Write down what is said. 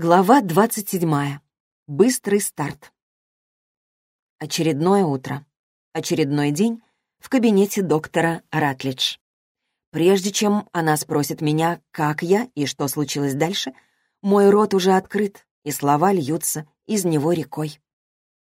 Глава 27. Быстрый старт. Очередное утро. Очередной день в кабинете доктора Ратлидж. Прежде чем она спросит меня, как я и что случилось дальше, мой рот уже открыт, и слова льются из него рекой.